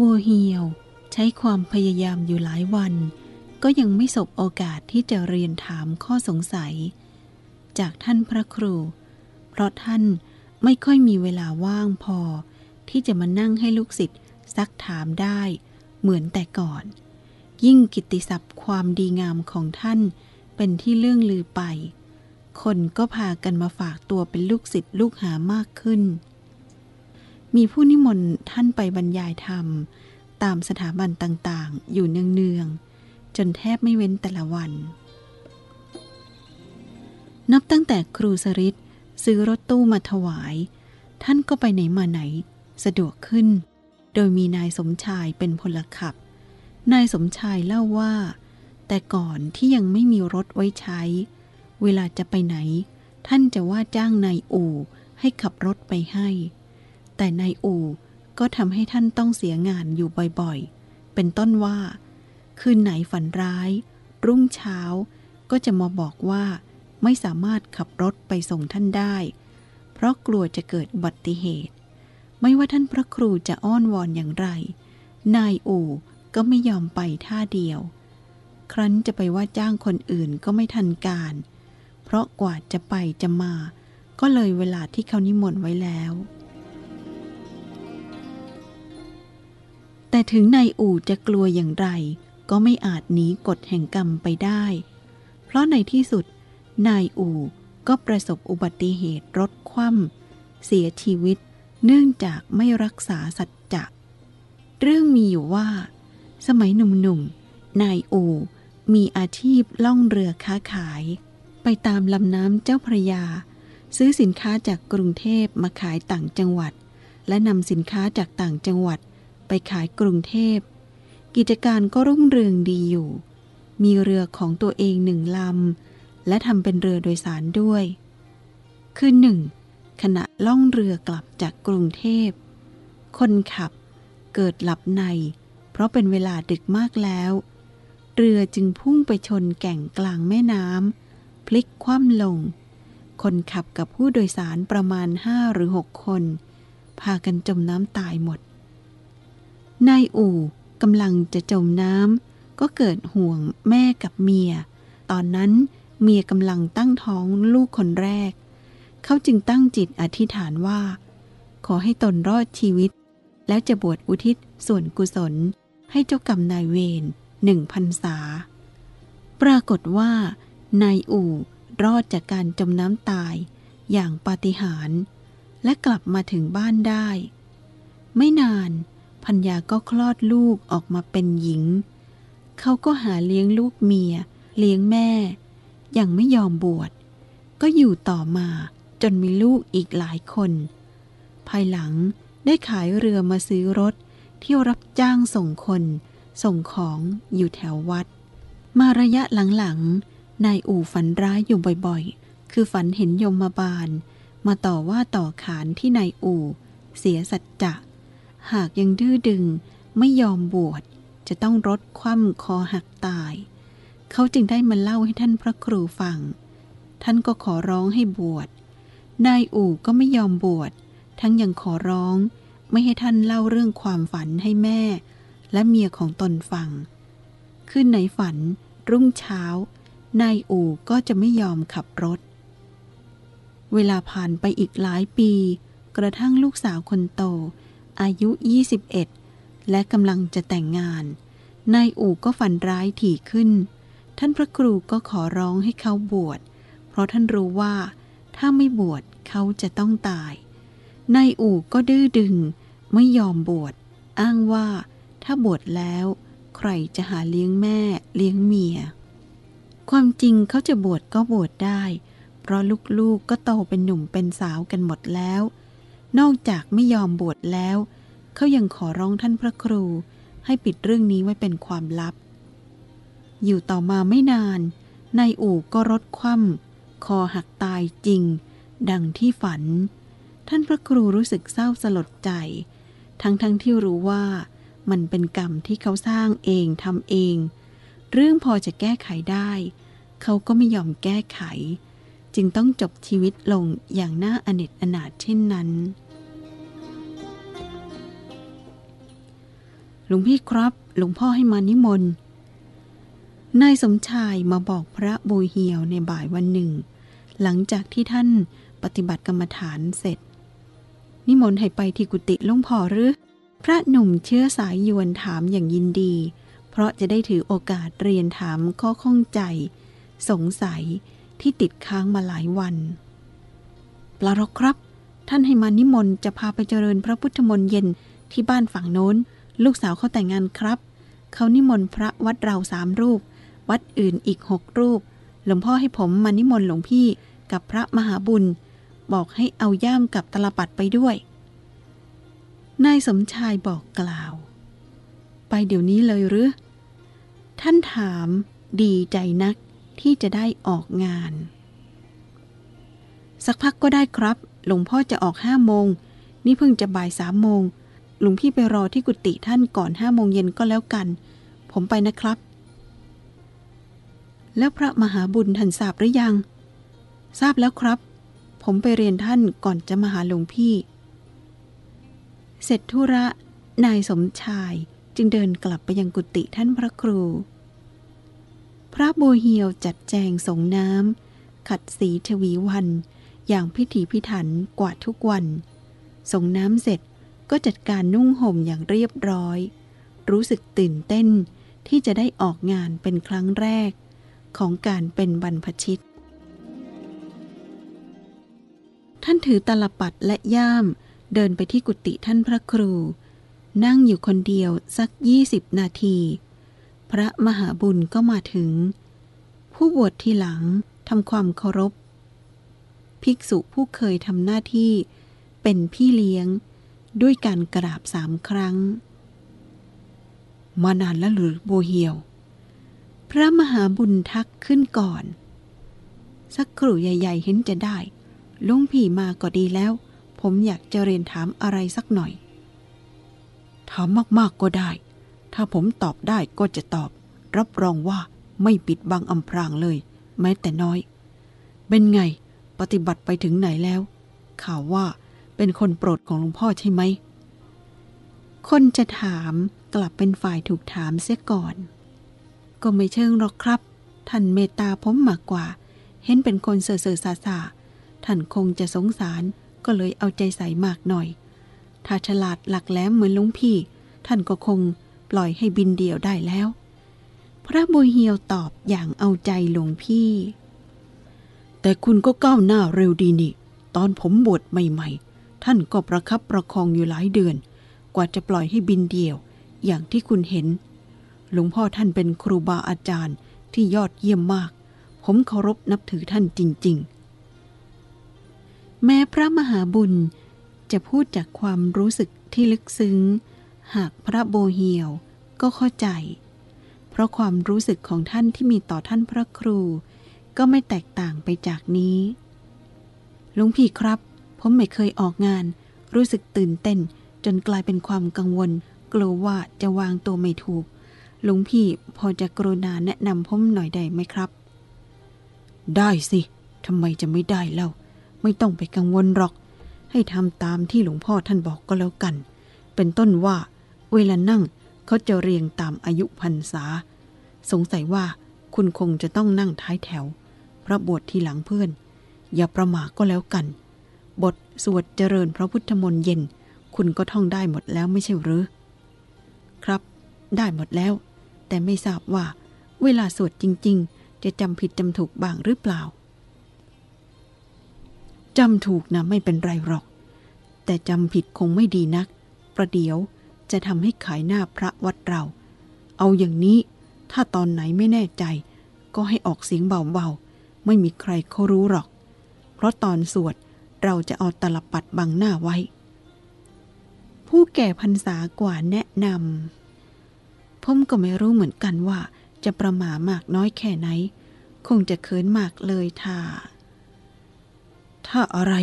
บัวเหี่ยว ใช้ความพยายามอยู่หลายวัน ก็ยังไม่สบโอกาสที่จะเรียนถามข้อสงสัย จากท่านพระครู เพราะท่านไม่ค่อยมีเวลาว่างพอ ที่จะมานั่งให้ลูกศิษย์ซักถามได้เหมือนแต่ก่อน ยิ่งกิตติศัพท์ความดีงามของท่านเป็นที่เรื่องลือไป คนก็พากันมาฝากตัวเป็นลูกศิษย์ลูกหามากขึ้น มีผู้นิมนต์ท่านไปบรรยายธรรม ตามสถาบันต่างๆ อยู่เนืองๆ จนแทบไม่เว้นแต่ละวัน นับตั้งแต่ครูสริตซื้อรถตู้มาถวาย ท่านก็ไปไหนมาไหน สะดวกขึ้น โดยมีนายสมชายเป็นพลขับ นายสมชายเล่าว่า แต่ก่อนที่ยังไม่มีรถไว้ใช้ เวลาจะไปไหน ท่านจะว่าจ้างนายอู่ให้ขับรถไปให้ แต่นายอู่ก็ทำให้ท่านต้องเสียงานอยู่บ่อยๆ เป็นต้นว่า คืนไหนฝันร้าย รุ่งเช้าก็จะมาบอกว่าไม่สามารถขับรถไปส่งท่านได้ เพราะกลัวจะเกิดอุบัติเหตุ ไม่ว่าท่านพระครูจะอ้อนวอนอย่างไร นายอู่ก็ไม่ยอมไปท่าเดียว ครั้นจะไปว่าจ้างคนอื่นก็ไม่ทันการ เพราะกว่าจะไปจะมา ก็เลยเวลาที่เขานิมนต์ไว้แล้ว แต่ถึงนายอู่จะกลัวอย่างไร ก็ไม่อาจหนีกฎแห่งกรรมไปได้ เพราะในที่สุด นายอู่ก็ประสบอุบัติเหตุรถคว่ำเสียชีวิตเนื่องจากไม่รักษาสัจจะ เรื่องมีอยู่ว่า สมัยหนุ่มๆ นายอู่มีอาชีพล่องเรือค้าขาย ไปตามลำน้ำเจ้าพระยา ซื้อสินค้าจากกรุงเทพมาขายต่างจังหวัด และนำสินค้าจากต่างจังหวัด ไปขายกรุงเทพ กิจการก็รุ่งเรืองดีอยู่ มีเรือของตัวเองหนึ่งลำ และทำเป็นเรือโดยสารด้วย คือหนึ่งขณะล่องเรือกลับจากกรุงเทพ คนขับเกิดหลับใน เพราะเป็นเวลาดึกมากแล้ว เรือจึงพุ่งไปชนแก่งกลางแม่น้ำพลิกคว่ำลง คนขับกับผู้โดยสารประมาณห้าหรือหกคน พากันจมน้ำตายหมด นายอู่กำลังจะจมน้ำก็เกิดห่วงแม่กับเมีย ตอนนั้นเมียกำลังตั้งท้องลูกคนแรก เขาจึงตั้งจิตอธิษฐานว่า ขอให้ตนรอดชีวิต แล้วจะบวชอุทิศส่วนกุศล ให้เจ้ากรรมนายเวรหนึ่งพันษา ปรากฏว่านายอู่รอดจากการจมน้ำตายอย่างปาฏิหาริย์และกลับมาถึงบ้านได้ ไม่นาน พัญญาก็คลอดลูกออกมาเป็นหญิง เขาก็หาเลี้ยงลูกเมีย เลี้ยงแม่ ยังไม่ยอมบวช ก็อยู่ต่อมาจนมีลูกอีกหลายคน ภายหลังได้ขายเรือมาซื้อรถ เที่ยวรับจ้างส่งคน ส่งของอยู่แถววัด มาระยะหลังๆ นายอู่ฝันร้ายอยู่บ่อยๆ คือฝันเห็นยมมาบาล มาต่อว่าต่อขานที่นายอู่ เสียสัจจะ หากยังดื้อดึงไม่ยอมบวชจะต้องรถคว่ำคอหักตาย เขาจึงได้มาเล่าให้ท่านพระครูฟัง ท่านก็ขอร้องให้บวช นายอู่ก็ไม่ยอมบวช ทั้งยังขอร้องไม่ให้ท่านเล่าเรื่องความฝันให้แม่ และเมียของตนฟัง ขึ้นในฝัน รุ่งเช้า นายอู่ก็จะไม่ยอมขับรถ เวลาผ่านไปอีกหลายปี กระทั่งลูกสาวคนโต อายุ 21 และกำลังจะแต่งงาน นายอู่ก็ฝันร้ายถี่ขึ้น ท่านพระครูก็ขอร้องให้เขาบวช เพราะท่านรู้ว่า ถ้าไม่บวชเขาจะต้องตาย นายอู่ก็ดื้อดึง ไม่ยอมบวช อ้างว่าถ้าบวชแล้ว ใครจะหาเลี้ยงแม่เลี้ยงเมีย ความจริงเขาจะบวชก็บวชได้ เพราะลูกๆกก็โตเป็นหนุ่มเป็นสาวกันหมดแล้วนอกจากไม่ยอมบวชแล้ว เขายังขอร้องท่านพระครูให้ปิดเรื่องนี้ไว้เป็นความลับ อยู่ต่อมาไม่นานนายอู่ก็รถคว่ำคอหักตายจริง ดังที่ฝัน ท่านพระครูรู้สึกเศร้าสลดใจ ทั้งทั้งที่รู้ว่ามันเป็นกรรมที่เขาสร้างเองทำเอง เรื่องพอจะแก้ไขได้ เขาก็ไม่ยอมแก้ไข จึงต้องจบชีวิตลงอย่างน่าอเนจอนาถเช่นนั้น หลวงพี่ครับ หลวงพ่อให้มานิมนต์นายสมชายมาบอกพระบูเหียวในบ่ายวันหนึ่ง หลังจากที่ท่านปฏิบัติกรรมฐานเสร็จ นิมนต์ให้ไปที่กุฏิหลวงพ่อหรือ พระหนุ่มเชื้อสายยวนถามอย่างยินดี เพราะจะได้ถือโอกาสเรียนถามข้อข้องใจ สงสัยที่ติดค้างมาหลายวันปลารกครับ ท่านให้มานิมนต์จะพาไปเจริญพระพุทธมนต์เย็นที่บ้านฝั่งโน้น ลูกสาวเขาแต่งงานครับ เขานิมนต์พระวัดเราสามรูป วัดอื่นอีกหกรูป หลวงพ่อให้ผมมานิมนต์หลวงพี่กับพระมหาบุญ บอกให้เอาย่ามกับตลปัดไปด้วย นายสมชายบอกกล่าว ไปเดี๋ยวนี้เลยหรือ ท่านถามดีใจนักที่จะได้ออกงาน สักพักก็ได้ครับ หลวงพ่อจะออกห้าโมง นี่เพิ่งจะบ่ายสามโมง หลวงพี่ไปรอที่กุฏิท่านก่อนห้าโมงเย็นก็แล้วกัน ผมไปนะครับ แล้วพระมหาบุญท่านทราบหรือยัง ทราบแล้วครับ ผมไปเรียนท่านก่อนจะมาหาหลวงพี่ เสร็จธุระ นายสมชายจึงเดินกลับไปยังกุฏิท่านพระครู พระโบเฮียวจัดแจงสงน้ำขัดสีชวีวัน อย่างพิถีพิถันกว่าทุกวันสงน้ำเสร็จ ก็จัดการนุ่งห่มอย่างเรียบร้อย รู้สึกตื่นเต้นที่จะได้ออกงานเป็นครั้งแรก ของการเป็นบรรพชิต ท่านถือตลปัดและย่ามเดินไปที่กุฏิท่านพระครู นั่งอยู่คนเดียวสักยี่สิบนาที พระมหาบุญก็มาถึง ผู้บวชทีหลังทำความเคารพ ภิกษุผู้เคยทำหน้าที่เป็นพี่เลี้ยง ด้วยการกราบสามครั้ง มานานแล้วหรือโบเฮียว พระมหาบุญทักขึ้นก่อน สักครู่ใหญ่ๆเห็นจะได้ลุงพี่มาก็ดีแล้ว ผมอยากจะเรียนถามอะไรสักหน่อย ถามมากๆก็ได้ ถ้าผมตอบได้ก็จะตอบ รับรองว่าไม่ปิดบังอำพรางเลย แม้แต่น้อย เป็นไง ปฏิบัติไปถึงไหนแล้ว ข่าวว่า เป็นคนโปรดของหลวงพ่อใช่ไหม คนจะถามกลับเป็นฝ่ายถูกถามเสียก่อน ก็ไม่เชิงหรอกครับ ท่านเมตตาผมมากกว่า เห็นเป็นคนเสื่อเสื่อสาสาท่านคงจะสงสารก็เลยเอาใจใส่มากหน่อย ถ้าฉลาดหลักแหลมเหมือนลุงพี่ ท่านก็คงปล่อยให้บินเดี่ยวได้แล้ว พระบุญเฮียวตอบอย่างเอาใจหลวงพี่ แต่คุณก็ก้าวหน้าเร็วดีนี่ ตอนผมบวชใหม่ๆ ท่านก็ประคับประคองอยู่หลายเดือน กว่าจะปล่อยให้บินเดี่ยว อย่างที่คุณเห็น หลวงพ่อท่านเป็นครูบาอาจารย์ที่ยอดเยี่ยมมาก ผมเคารพนับถือท่านจริง ๆ แม้พระมหาบุญจะพูดจากความรู้สึกที่ลึกซึ้ง หากพระโบเฮียวก็เข้าใจ เพราะความรู้สึกของท่านที่มีต่อท่านพระครู ก็ไม่แตกต่างไปจากนี้ หลวงพี่ครับ ผมไม่เคยออกงาน รู้สึกตื่นเต้น จนกลายเป็นความกังวล กลัวว่าจะวางตัวไม่ถูก หลวงพี่พอจะกรุณาแนะนำผมหน่อยได้ไหมครับ ได้สิทำไมจะไม่ได้เล่า ไม่ต้องไปกังวลหรอก ให้ทำตามที่หลวงพ่อท่านบอกก็แล้วกัน เป็นต้นว่า เวลานั่งเขาจะเรียงตามอายุพรรษา สงสัยว่าคุณคงจะต้องนั่งท้ายแถวพระบวชทีหลังเพื่อน อย่าประมาทก็แล้วกัน บทสวดเจริญพระพุทธมนต์เย็น คุณก็ท่องได้หมดแล้วไม่ใช่หรือ ครับ ได้หมดแล้ว แต่ไม่ทราบว่า เวลาสวดจริง ๆ จะจำผิดจำถูกบ้างหรือเปล่าจำถูกนะไม่เป็นไรหรอก แต่จำผิดคงไม่ดีนัก ประเดี๋ยวจะทำให้ขายหน้าพระวัดเรา เอาอย่างนี้ถ้าตอนไหนไม่แน่ใจ ก็ให้ออกเสียงเบาๆ ไม่มีใครเขารู้หรอก เพราะตอนสวด เราจะเอาตลปัดบังหน้าไว้ ผู้แก่พรรษากว่าแนะนำผมก็ไม่รู้เหมือนกันว่า จะประหม่ามากน้อยแค่ไหน คงจะเขินมากเลยท่าถ้าอะไร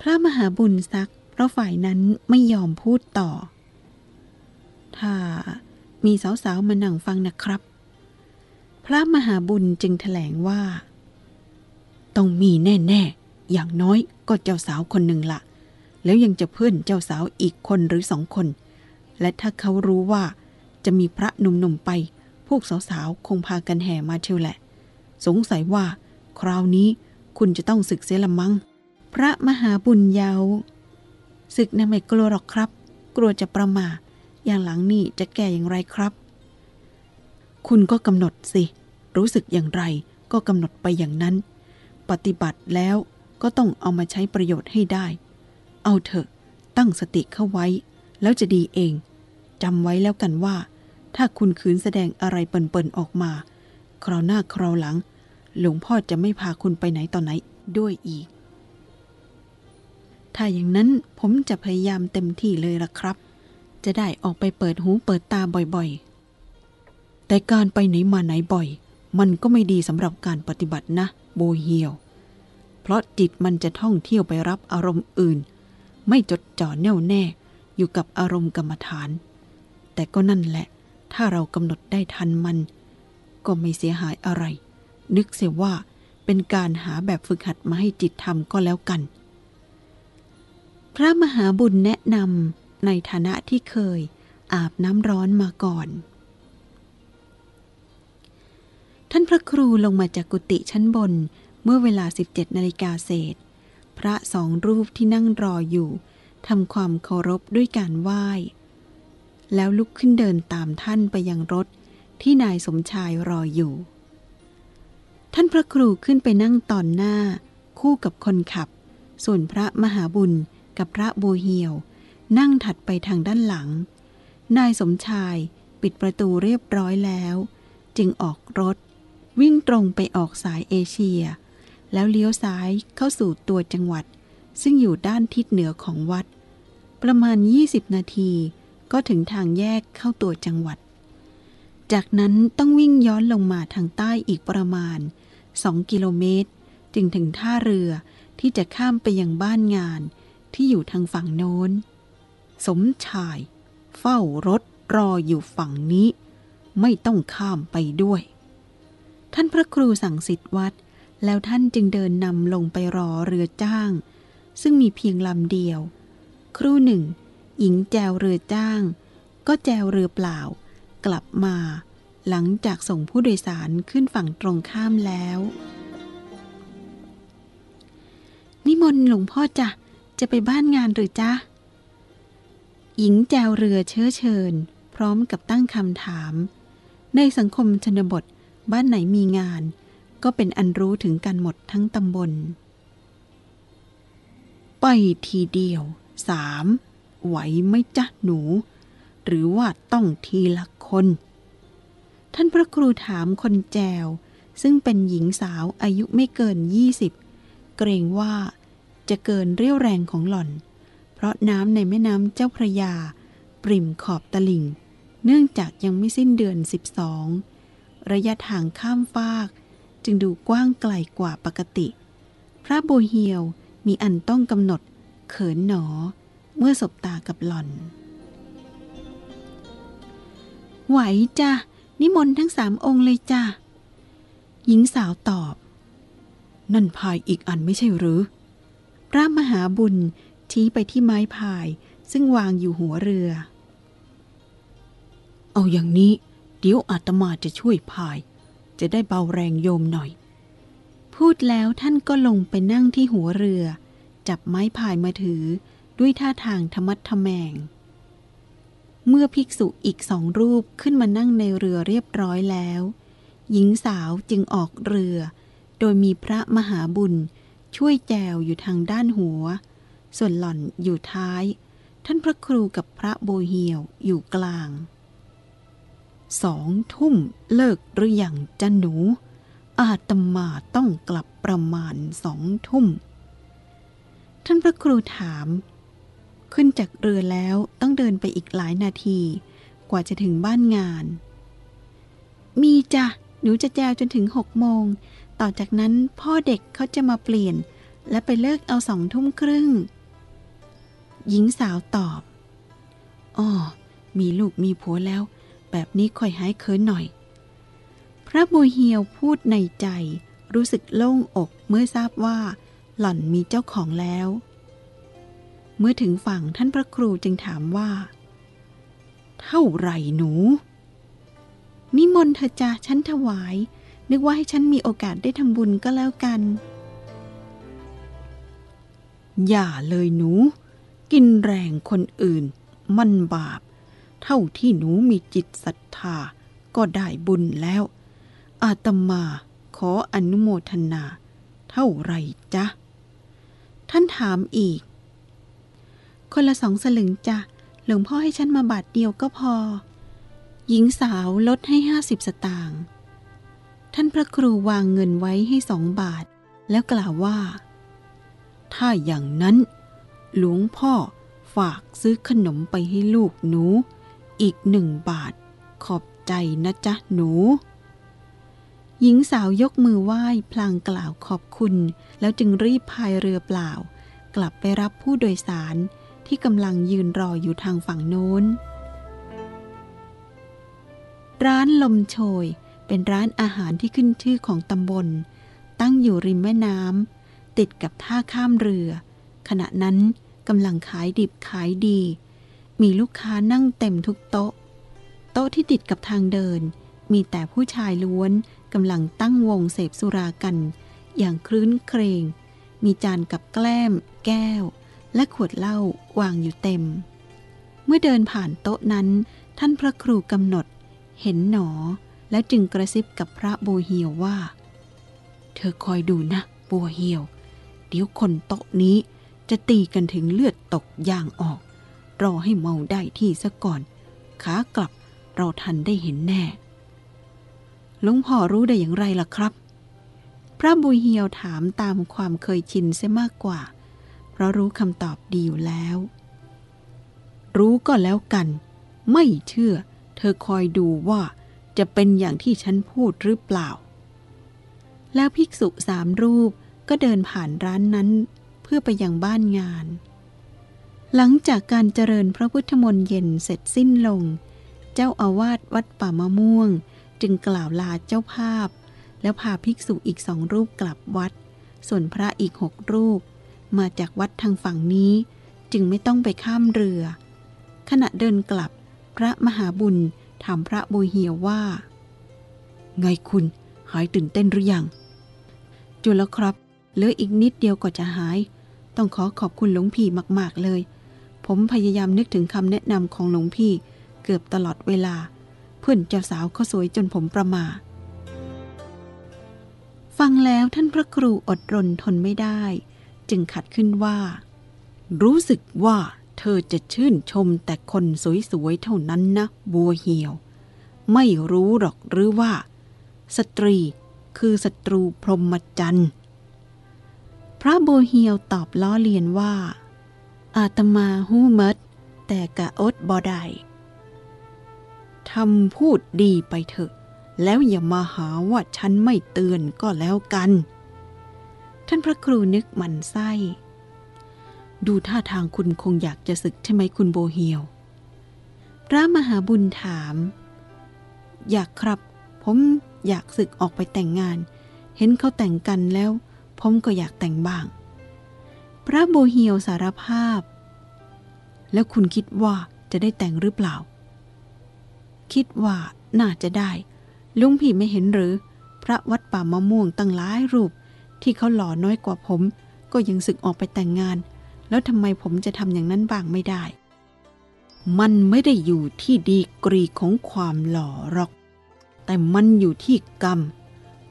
พระมหาบุญซักเพราะฝ่ายนั้นไม่ยอมพูดต่อ ถ้ามีสาวๆมานั่งฟังนะครับ พระมหาบุญจึงแถลงว่า ต้องมีแน่ ๆ อย่างน้อย ก็เจ้าสาวคนหนึ่งละ แล้วยังจะเพื่อนเจ้าสาวอีกคนหรือสองคน และถ้าเขารู้ว่าจะมีพระหนุ่มๆไป พวกสาวๆ คงพากันแห่มาเชียวแหละ สงสัยว่า คราวนี้คุณจะต้องศึกเสียละมัง้ง พระมหาบุญเยาวศึกนะไม่กลัวหรอกครับ กลัวจะประมาอย่างหลังนี่จะแก่อย่างไรครับ คุณก็กำหนดสิ รู้สึกอย่างไรก็กำหนดไปอย่างนั้น ปฏิบัติแล้ว ก็ต้องเอามาใช้ประโยชน์ให้ได้ เอาเถอะ ตั้งสติเข้าไว้ แล้วจะดีเองจำไว้แล้วกันว่า ถ้าคุณคืนแสดงอะไรเปิ่นๆออกมา คราวหน้าคราวหลัง หลวงพ่อจะไม่พาคุณไปไหนต่อไหนด้วยอีก ถ้าอย่างนั้นผมจะพยายามเต็มที่เลยละครับ จะได้ออกไปเปิดหูเปิดตาบ่อยๆ แต่การไปไหนมาไหนบ่อย มันก็ไม่ดีสำหรับการปฏิบัตินะ โบเฮียว เพราะจิตมันจะท่องเที่ยวไปรับอารมณ์อื่น ไม่จดจ่อแน่วแน่อยู่กับอารมณ์กรรมฐาน แต่ก็นั่นแหละ ถ้าเรากำหนดได้ทันมัน ก็ไม่เสียหายอะไร นึกเสียว่าเป็นการหาแบบฝึกหัดมาให้จิตทำก็แล้วกัน พระมหาบุญแนะนำในฐานะที่เคยอาบน้ำร้อนมาก่อน ท่านพระครูลงมาจากกุฏิชั้นบน มื่อเวลา 17นาฬิกาเศษ พระสองรูปที่นั่งรออยู่ทำความเคารพด้วยการไหว้ แล้วลุกขึ้นเดินตามท่านไปยังรถที่นายสมชายรออยู่ ท่านพระครูขึ้นไปนั่งตอนหน้า คู่กับคนขับ ส่วนพระมหาบุญกับพระโบเฮียว นั่งถัดไปทางด้านหลัง นายสมชายปิดประตูเรียบร้อยแล้ว จึงออกรถ วิ่งตรงไปออกสายเอเชีย แล้วเลี้ยวซ้ายเข้าสู่ตัวจังหวัด ซึ่งอยู่ด้านทิศเหนือของวัด ประมาณ 20 นาที ก็ถึงทางแยกเข้าตัวจังหวัด จากนั้นต้องวิ่งย้อนลงมาทางใต้อีกประมาณ 2 กิโลเมตร จึงถึงท่าเรือที่จะข้ามไปยังบ้านงานที่อยู่ทางฝั่งโน้น สมชาย เฝ้ารถรออยู่ฝั่งนี้ ไม่ต้องข้ามไปด้วย ท่านพระครูสั่งสิทธิวัด แล้วท่านจึงเดินนำลงไปรอเรือจ้าง ซึ่งมีเพียงลำเดียว ครู่หนึ่ง หญิงแจวเรือจ้าง ก็แจวเรือเปล่า กลับมา หลังจากส่งผู้โดยสารขึ้นฝั่งตรงข้ามแล้ว นิมนต์หลวงพ่อจ้ะจะไปบ้านงานหรือจ๊ะ หญิงแจวเรือเชื้อเชิญ พร้อมกับตั้งคำถาม ในสังคมชนบทบ้านไหนมีงาน ก็เป็นอันรู้ถึงกันหมดทั้งตำบล ไปทีเดียวสามไหวไหม่จ๊ะหนู หรือว่าต้องทีละคน ท่านพระครูถามคนแจว ซึ่งเป็นหญิงสาวอายุไม่เกินยี่สิบเกรงว่าจะเกินเรี่ยวแรงของหล่อน เพราะน้ำในแม่น้ำเจ้าพระยา ปริ่มขอบตลิ่ง เนื่องจากยังไม่สิ้นเดือน12ระยะทางข้ามฟาก จึงดูกว้างไกลกว่าปกติ พระโบเฮียวมีอันต้องกำหนดเขินหนอ เมื่อสบตากับหล่อน ไหวจ้ะ นิมนต์ทั้งสามองค์เลยจ้ะ หญิงสาวตอบ นั่นพายอีกอันไม่ใช่หรือ พระมหาบุญชี้ไปที่ไม้พายซึ่งวางอยู่หัวเรือ เอาอย่างนี้ เดี๋ยวอาตมาจะช่วยพาย จะได้เบาแรงโยมหน่อย พูดแล้วท่านก็ลงไปนั่งที่หัวเรือ จับไม้พายมาถือด้วยท่าทางธรรมัดทแมง เมื่อภิกษุอีกสองรูปขึ้นมานั่งในเรือเรียบร้อยแล้ว หญิงสาวจึงออกเรือ โดยมีพระมหาบุญช่วยแจวอยู่ทางด้านหัว ส่วนหล่อนอยู่ท้าย ท่านพระครูกับพระโบเฮียวอยู่กลาง สองทุ่มเลิกหรืออยังจะหนู อาตมาต้องกลับประมาณสองทุ่ม ท่านพระครูถาม ขึ้นจากเรือแล้วต้องเดินไปอีกหลายนาที กว่าจะถึงบ้านงาน มีจ้ะ หนูจะแจวจนถึงหกโมง ต่อจากนั้นพ่อเด็กเขาจะมาเปลี่ยน และไปเลิกเอาสองทุ่มครึ่ง หญิงสาวตอบอ๋อมีลูกมีผัวแล้ว แบบนี้ค่อยหายเคินหน่อย พระบุเฮียวพูดในใจ รู้สึกโล่งอกเมื่อทราบว่า หล่อนมีเจ้าของแล้ว เมื่อถึงฝั่งท่านพระครูจึงถามว่า เท่าไหร่หนู นิมนต์เธอจ้ะฉันถวาย นึกว่าให้ฉันมีโอกาสได้ทำบุญก็แล้วกัน อย่าเลยหนู กินแรงคนอื่น มันบาป เท่าที่หนูมีจิตศรัทธาก็ได้บุญแล้ว อาตมาขออนุโมทนา เท่าไรจ๊ะ ท่านถามอีก คนละสองสลึงจ้ะ หลวงพ่อให้ฉันมาบาทเดียวก็พอ หญิงสาวลดให้ห้าสิบสตางค์ท่านพระครูวางเงินไว้ให้สองบาท แล้วกล่าวว่า ถ้าอย่างนั้น หลวงพ่อฝากซื้อขนมไปให้ลูกหนู อีกหนึ่งบาท ขอบใจนะจ๊ะหนู หญิงสาวยกมือไหว้พลางกล่าวขอบคุณ แล้วจึงรีบพายเรือเปล่า กลับไปรับผู้โดยสารที่กำลังยืนรออยู่ทางฝั่งโน้น ร้านลมโชยเป็นร้านอาหารที่ขึ้นชื่อของตำบล ตั้งอยู่ริมแม่น้ำติดกับท่าข้ามเรือ ขณะนั้นกำลังขายดิบขายดี มีลูกค้านั่งเต็มทุกโต๊ะ โต๊ะที่ติดกับทางเดิน มีแต่ผู้ชายล้วนกำลังตั้งวงเสพสุรากัน อย่างคลื้นเครง มีจานกับแกล้ม แก้ว และขวดเหล้าวางอยู่เต็ม เมื่อเดินผ่านโต๊ะนั้น ท่านพระครูกำหนด เห็นหนอ แล้วจึงกระซิบกับพระโบเฮียวว่า เธอคอยดูนะโบเฮียว เดี๋ยวคนโต๊ะนี้จะตีกันถึงเลือดตกยางออก รอให้เมาได้ที่ซะก่อน ขากลับเราทันได้เห็นแน่ หลวงพ่อรู้ได้อย่างไรล่ะครับ พระบุญเฮียวถามตามความเคยชินเสียมากกว่า เพราะรู้คำตอบดีอยู่แล้ว รู้ก็แล้วกัน ไม่เชื่อ เธอคอยดูว่าจะเป็นอย่างที่ฉันพูดหรือเปล่า แล้วภิกษุสามรูปก็เดินผ่านร้านนั้นเพื่อไปยังบ้านงาน หลังจากการเจริญพระพุทธมนต์เย็นเสร็จสิ้นลง เจ้าอาวาสวัดป่ามะม่วง จึงกล่าวลาเจ้าภาพ แล้วพาภิกษุอีกสองรูปกลับวัด ส่วนพระอีกหกรูป มาจากวัดทางฝั่งนี้ จึงไม่ต้องไปข้ามเรือ ขณะเดินกลับ พระมหาบุญถามพระบุญเหียวว่า ไงคุณหายตื่นเต้นหรือยัง จุลครับ เหลืออีกนิดเดียวก็จะหาย ต้องขอขอบคุณหลวงพี่มาก ๆ เลย ผมพยายามนึกถึงคำแนะนำของหลวงพี่เกือบตลอดเวลา เพื่อนเจ้าสาวเขาสวยจนผมประมา ฟังแล้วท่านพระครูอดรนทนไม่ได้ จึงขัดขึ้นว่า รู้สึกว่าเธอจะชื่นชมแต่คนสวยๆเท่านั้นนะ บัวเหี่ยว ไม่รู้หรอกหรือว่า สตรีคือศัตรูพรหมจรรย์พระบัวเหี่ยวตอบล้อเลียนว่า อาตมาหู้มัดแต่กะอดบอไดทำพูดดีไปเถอะ แล้วอย่ามาหาว่าฉันไม่เตือนก็แล้วกัน ท่านพระครูนึกหมันไส้ ดูท่าทางคุณคงอยากจะศึกใช่ไหมคุณโบเฮียว พระมหาบุญถาม อยากครับ ผมอยากศึกออกไปแต่งงาน เห็นเขาแต่งกันแล้ว ผมก็อยากแต่งบ้าง พระโบเฮียวสารภาพ แล้วคุณคิดว่าจะได้แต่งหรือเปล่า คิดว่าน่าจะได้ ลุงพี่ไม่เห็นหรือ พระวัดป่ามะม่วงตั้งหลายรูป ที่เขาหล่อน้อยกว่าผม ก็ยังศึกออกไปแต่งงาน แล้วทำไมผมจะทำอย่างนั้นบ้างไม่ได้ มันไม่ได้อยู่ที่ดีกรีของความหล่อหรอก แต่มันอยู่ที่กรรม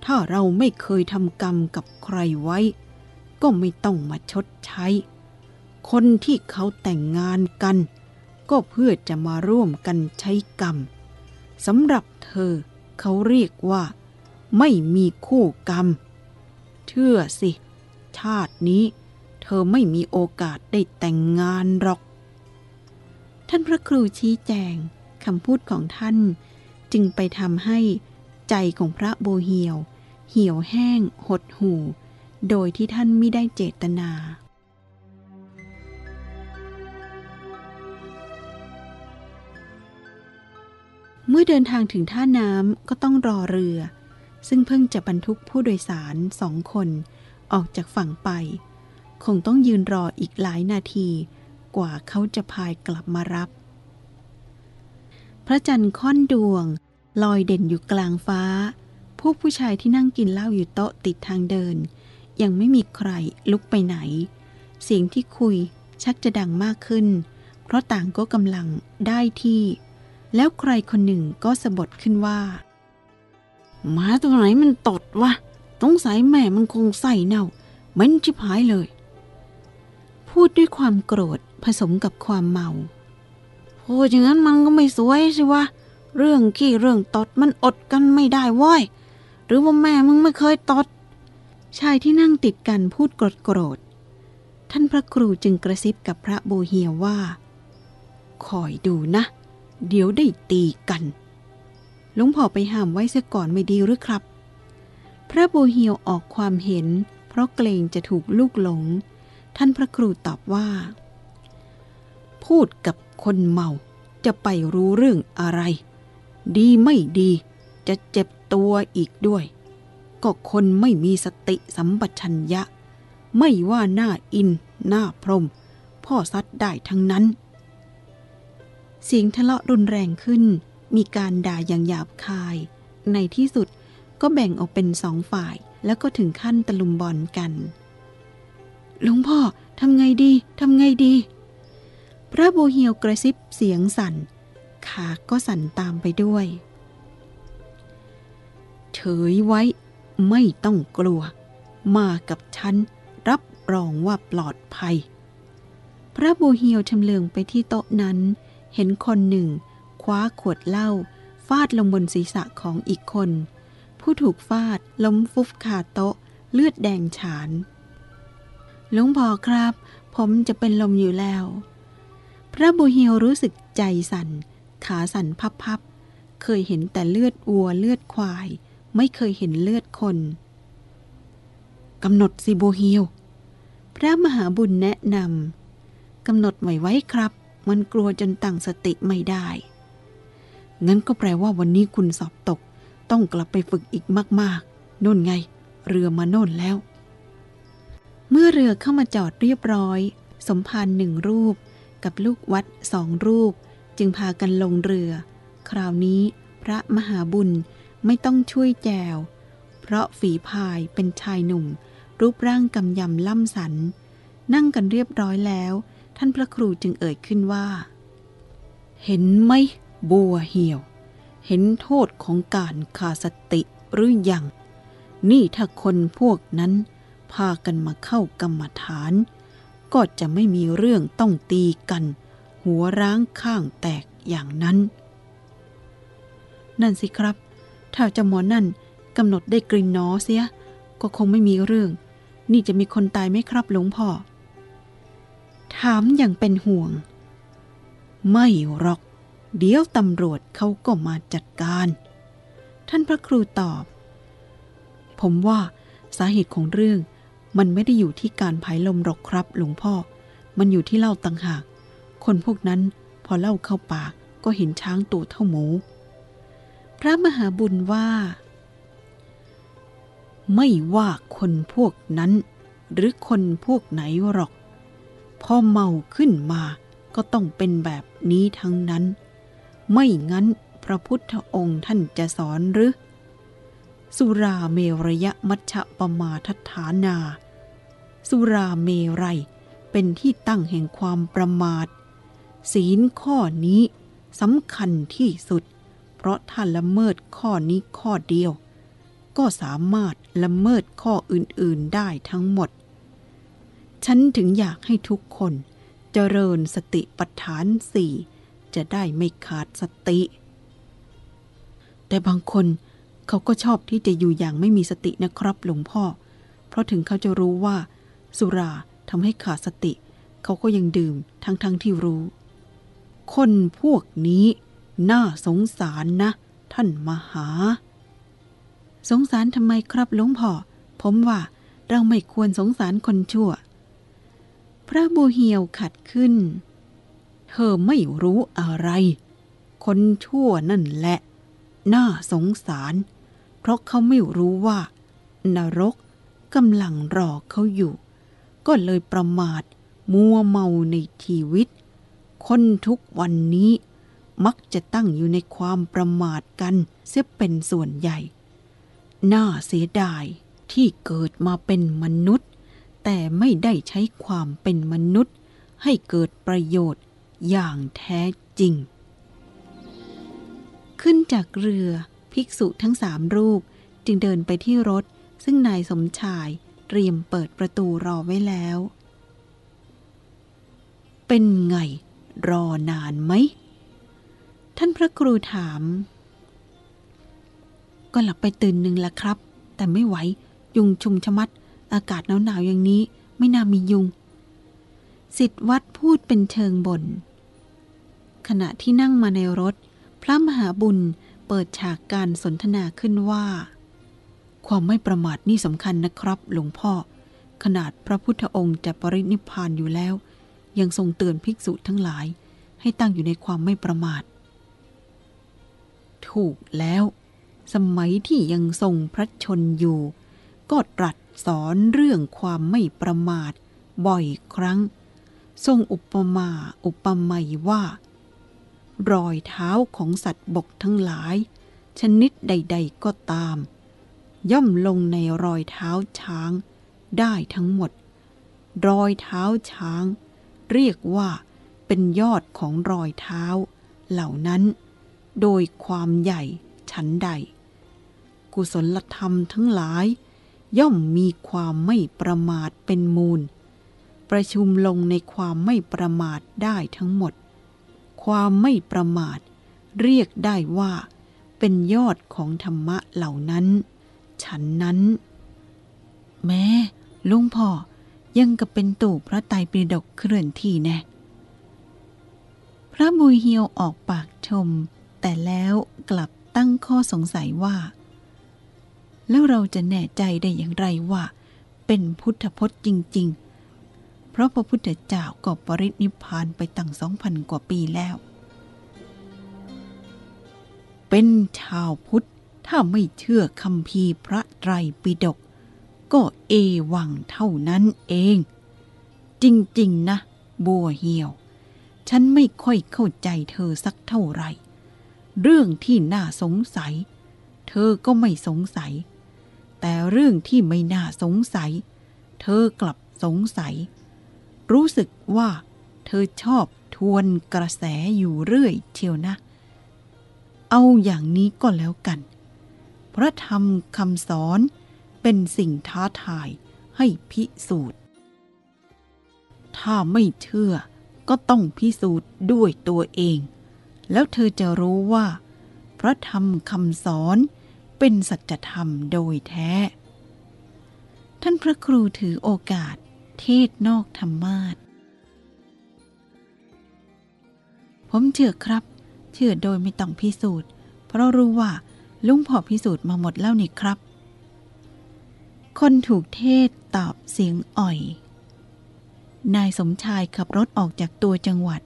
ถ้าเราไม่เคยทำกรรมกับใครไว้ ก็ไม่ต้องมาชดใช้ คนที่เขาแต่งงานกัน ก็เพื่อจะมาร่วมกันใช้กรรมสำหรับเธอ เขาเรียกว่า ไม่มีคู่กรรม เชื่อสิ ชาตินี้ เธอไม่มีโอกาสได้แต่งงานหรอก ท่านพระครูชี้แจงคำพูดของท่านจึงไปทำให้ใจของพระโบเหียว เหี่ยวแห้งหดหู่ โดยที่ท่านไม่ได้เจตนา เมื่อเดินทางถึงท่าน้ำก็ต้องรอเรือ ซึ่งเพิ่งจะบรรทุกผู้โดยสารสองคนออกจากฝั่งไป คงต้องยืนรออีกหลายนาทีกว่าเขาจะพายกลับมารับ พระจันทร์ค่อนดวง ลอยเด่นอยู่กลางฟ้า พวกผู้ชายที่นั่งกินเหล้าอยู่โต๊ะติดทางเดิน ยังไม่มีใครลุกไปไหน เสียงที่คุยชักจะดังมากขึ้น เพราะต่างก็กำลังได้ที่ แล้วใครคนหนึ่งก็สะบดขึ้นว่าหมาตัวไหนมันตดวะต้องใส่แม่มันคงใส่เน่าเหม็นชิบหายเลย พูดด้วยความโกรธผสมกับความเมาพูดอย่างนั้นมันก็ไม่สวยสิวะเรื่องขี้เรื่องตดมันอดกันไม่ได้ว้ยหรือว่าแม่มึงไม่เคยตด ชายที่นั่งติดกันพูดโกรธโกรธ ท่านพระครูจึงกระซิบกับพระโบเฮียวว่า คอยดูนะ เดี๋ยวได้ตีกัน หลวงพ่อไปห้ามไว้เสียก่อนไม่ดีหรือครับ พระโบเฮียวออกความเห็น เพราะเกรงจะถูกลูกหลง ท่านพระครูตอบว่า พูดกับคนเมาจะไปรู้เรื่องอะไร ดีไม่ดี จะเจ็บตัวอีกด้วย ก็คนไม่มีสติสัมปชัญญะ ไม่ว่าหน้าอิน หน้าพรม พ่อซัดได้ทั้งนั้น เสียงทะเลาะรุนแรงขึ้น มีการด่าอย่างหยาบคาย ในที่สุดก็แบ่งออกเป็นสองฝ่าย แล้วก็ถึงขั้นตะลุมบอลกันหลวงพ่อทำไงดีทำไงดี พระโบเฮียวกระซิบเสียงสั่น ขาก็สั่นตามไปด้วย เฉยไว้ ไม่ต้องกลัว มากับฉัน รับรองว่าปลอดภัย พระโบเฮียวชำเลืองไปที่โต๊ะนั้น เห็นคนหนึ่ง คว้าขวดเหล้าฟาดลงบนศีรษะของอีกคน ผู้ถูกฟาดล้มฟุบคาโต๊ะ เลือดแดงฉานหลวงพ่อครับ ผมจะเป็นลมอยู่แล้ว พระโบเฮียวรู้สึกใจสัน่น ขาสั่นพับๆ เคยเห็นแต่เลือดวัวเลือดควาย ไม่เคยเห็นเลือดคนกำหนดสิโบเฮียว พระมหาบุญแนะนำกำหนดไว้ไว้ครับ มันกลัวจนตั้งสติไม่ได้ งั้นก็แปลว่าวันนี้คุณสอบตก ต้องกลับไปฝึกอีกมากๆน่นไง เรือมาโน่นแล้ว เมื่อเรือเข้ามาจอดเรียบร้อย สมภารหนึ่งรูป กับลูกวัดสองรูป จึงพากันลงเรือ คราวนี้พระมหาบุญ ไม่ต้องช่วยแจว เพราะฝีพายเป็นชายหนุ่ม รูปร่างกำยำล่ำสัน นั่งกันเรียบร้อยแล้ว ท่านพระครูจึงเอ่ยขึ้นว่า เห็นไหมบัวเหี่ยว เห็นโทษของการขาดสติหรือยัง นี่ถ้าคนพวกนั้น พากันมาเข้ากรรมฐาน ก็จะไม่มีเรื่องต้องตีกัน หัวร้างข้างแตกอย่างนั้น นั่นสิครับ ถ้าเจะหมอนั่นกำหนดได้กลิ่นหนอเสีย ก็คงไม่มีเรื่อง นี่จะมีคนตายไหมครับหลวงพ่อ ถามอย่างเป็นห่วง ไม่หรอก เดี๋ยวตำรวจเขาก็มาจัดการ ท่านพระครูตอบ ผมว่าสาเหตุของเรื่องมันไม่ได้อยู่ที่การผายลมหรอกครับ หลวงพ่อ มันอยู่ที่เหล้าต่างหาก คนพวกนั้นพอเล้าเข้าปากก็เห็นช้างตัวเท่าหมู พระมหาบุญว่า ไม่ว่าคนพวกนั้น หรือคนพวกไหนหรอก พอเมาขึ้นมาก็ต้องเป็นแบบนี้ทั้งนั้น ไม่งั้นพระพุทธองค์ท่านจะสอนหรือ สุราเมรยมัชฌะปมาทัฐานา สุราเมรัยเป็นที่ตั้งแห่งความประมาท ศีลข้อนี้สำคัญที่สุด เพราะถ้านละเมิดข้อนี้ข้อเดียว ก็สามารถละเมิดข้ออื่นๆได้ทั้งหมด ฉันถึงอยากให้ทุกคน เจริญสติปัฏฐานสี่จะได้ไม่ขาดสติ แต่บางคนเขาก็ชอบที่จะอยู่อย่างไม่มีสตินะครับหลวงพ่อ เพราะถึงเขาจะรู้ว่า สุราทำให้ขาดสติ เขาก็ยังดื่มทั้งๆทที่รู้ คนพวกนี้ น่าสงสารนะ ท่านมหา สงสารทำไมครับหลวงพ่อ ผมว่าเราไม่ควรสงสารคนชั่ว พระบูเฮียวขัดขึ้น เธอไม่รู้อะไร คนชั่วนั่นแหละ น่าสงสาร เพราะเขาไม่รู้ว่า นรกกำลังรอเขาอยู่ ก็เลยประมาทมัวเมาในชีวิต คนทุกวันนี้ มักจะตั้งอยู่ในความประมาทกันเสียเป็นส่วนใหญ่ น่าเสียดายที่เกิดมาเป็นมนุษย์ แต่ไม่ได้ใช้ความเป็นมนุษย์ ให้เกิดประโยชน์อย่างแท้จริง ขึ้นจากเรือภิกษุทั้งสามรูปจึงเดินไปที่รถ ซึ่งนายสมชายเตรียมเปิดประตูรอไว้แล้ว เป็นไงรอนานไหม ท่านพระครูถาม ก็หลับไปตื่นหนึ่งละครับ แต่ไม่ไหว ยุงชุมชะมัด อากาศหนาวๆอย่างนี้ ไม่น่ามียุง สิทธวัดพูดเป็นเชิงบน่นขณะที่นั่งมาในรถ พระมหาบุญเปิดฉากการสนทนาขึ้นว่า ความไม่ประมาทนี่สำคัญนะครับ หลวงพ่อ ขนาดพระพุทธองค์จะปรินิพพานอยู่แล้ว ยังทรงเตือนภิกษุทั้งหลาย ให้ตั้งอยู่ในความไม่ประมาท ถูกแล้ว สมัยที่ยังทรงพระชนอยู่ ก็ตรัสสอนเรื่องความไม่ประมาท บ่อยครั้ง ทรงอุปมาอุปไมยว่า รอยเท้าของสัตว์บกทั้งหลาย ชนิดใด ๆก็ตาม ย่อมลงในรอยเท้าช้างได้ทั้งหมด รอยเท้าช้าง เรียกว่าเป็นยอดของรอยเท้าเหล่านั้น โดยความใหญ่ชั้นใด กุศลธรรมทั้งหลาย ย่อมมีความไม่ประมาทเป็นมูล ประชุมลงในความไม่ประมาทได้ทั้งหมด ความไม่ประมาท เรียกได้ว่า เป็นยอดของธรรมะเหล่านั้น ฉันนั้น แม้ลุงพ่อยังกับเป็นตู่พระไตรปิฎกเคลื่อนที่แน่พระบุยเฮียวออกปากชม แต่แล้วกลับตั้งข้อสงสัยว่า แล้วเราจะแน่ใจได้อย่างไรว่า เป็นพุทธพจน์จริง ๆ เพราะพระพุทธเจ้าก็ปรินิพพานไปตั้งสองพันกว่าปีแล้ว เป็นชาวพุทธถ้าไม่เชื่อคำพีพระไตรปิฎกก็เอวังเท่านั้นเอง จริง ๆ นะ บัวเหี่ยว ฉันไม่ค่อยเข้าใจเธอสักเท่าไหร่ เรื่องที่น่าสงสัย เธอก็ไม่สงสัย แต่เรื่องที่ไม่น่าสงสัย เธอกลับสงสัย รู้สึกว่า เธอชอบทวนกระแสอยู่เรื่อยเชียวนะ เอาอย่างนี้ก็แล้วกัน พระธรรมคำสอนเป็นสิ่งท้าทายให้พิสูจน์ ถ้าไม่เชื่อก็ต้องพิสูจน์ด้วยตัวเอง แล้วเธอจะรู้ว่า พระธรรมคำสอนเป็นสัจธรรมโดยแท้ ท่านพระครูถือโอกาสเทศนอกธรรมาทผมเชื่อครับ เชื่อโดยไม่ต้องพิสูจน์ เพราะรู้ว่าลุงพอพิสูจน์มาหมดแล้วนี่ครับ คนถูกเทศตอบเสียงอ่อย นายสมชายขับรถออกจากตัวจังหวัด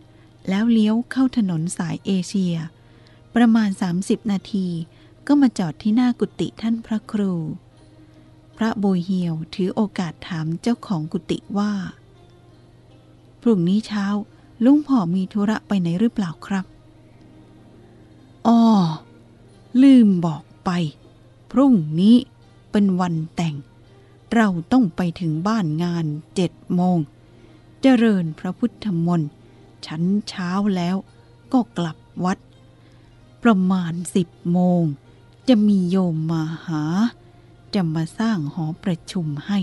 แล้วเลี้ยวเข้าถนนสายเอเชีย ประมาณ 30 นาที ก็มาจอดที่หน้ากุฏิท่านพระครู พระโบยเฮียวถือโอกาสถามเจ้าของกุฏิว่า พรุ่งนี้เช้า ลุงพ่อมีธุระไปไหนหรือเปล่าครับอ๋อลืมบอกไป พรุ่งนี้เป็นวันแต่ง เราต้องไปถึงบ้านงานเจ็ดโมง เจริญพระพุทธมนต์ ชั้นเช้าแล้วก็กลับวัด ประมาณสิบโมง จะมีโยมมาหา จะมาสร้างหอประชุมให้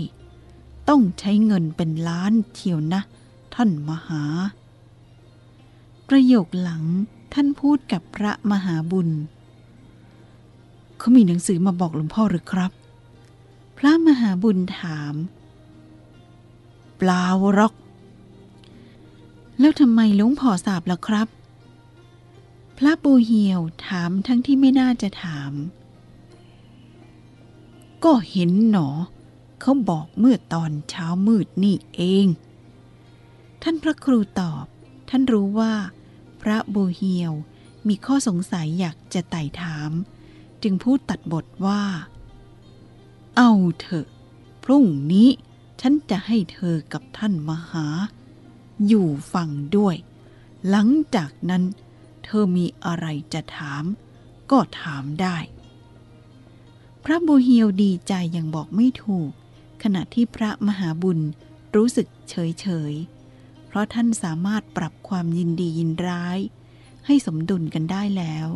ต้องใช้เงินเป็นล้านเที่ยวนะ ท่านมหา ประโยคหลังท่านพูดกับพระมหาบุญ เขามีหนังสือมาบอกหลวงพ่อหรือครับ พระมหาบุญถาม เปล่าหรอก แล้วทำไมลวงพ่อทราบล่ะครับ พระปูเหียวถามทั้งที่ไม่น่าจะถาม ก็เห็นหนอ เขาบอกเมื่อตอนเช้ามืดนี่เอง ท่านพระครูตอบ ท่านรู้ว่า พระบูเฮียวมีข้อสงสัยอยากจะไต่ถาม จึงพูดตัดบทว่า เอาเถอะ พรุ่งนี้ฉันจะให้เธอกับท่านมหา อยู่ฟังด้วย หลังจากนั้น เธอมีอะไรจะถาม ก็ถามได้ พระบูเฮียวดีใจอย่างบอกไม่ถูก ขณะที่พระมหาบุญรู้สึกเฉยเฉย เพราะท่านสามารถปรับความยินดียินร้าย ให้สมดุลกันได้แล้ว